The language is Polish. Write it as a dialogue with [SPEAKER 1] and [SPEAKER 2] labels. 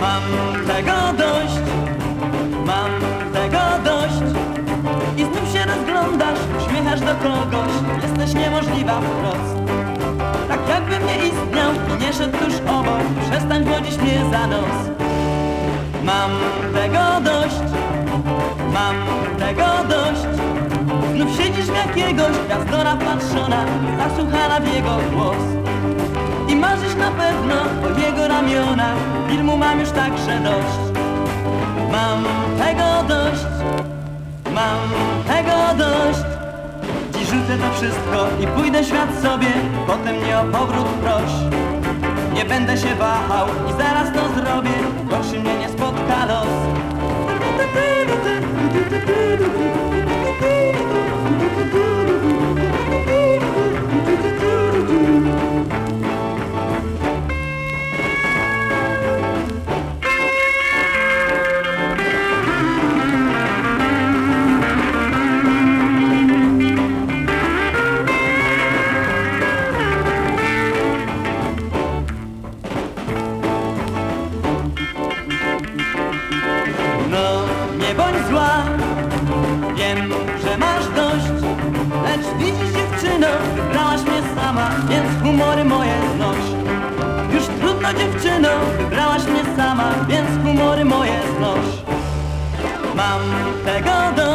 [SPEAKER 1] Mam tego dość, mam tego dość. I znów się rozglądasz, uśmiechasz do kogoś. Jesteś niemożliwa wprost. Tak jakbym nie istniał i nie szedł tuż obok. Przestań wodzić mnie za nos. Mam tego dość, mam tego dość. Jakiegoś gwiazdora patrzona, zasłuchana w jego głos. I marzysz na pewno o jego ramionach, filmu mam już także dość. Mam tego dość, mam tego dość. Dziś rzucę to wszystko i pójdę świat sobie, potem mnie o powrót proś. Nie będę się wahał i zaraz nie bądź zła, wiem, że masz dość Lecz widzisz dziewczyno, wybrałaś mnie sama, więc humory moje znoś. Już trudno dziewczyno, wybrałaś mnie sama, więc humory moje znoś. Mam tego dość